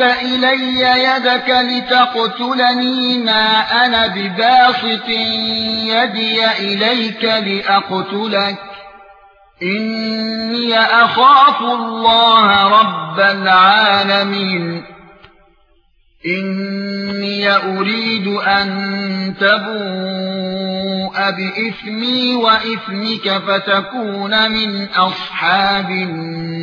الي يدك لتقتلني ما أنا بباسط يدي اليك لاقتلك اني اخاف الله رب العالمين اني اريد ان تبوء باثمي واثمك فتكون من اصحاب النار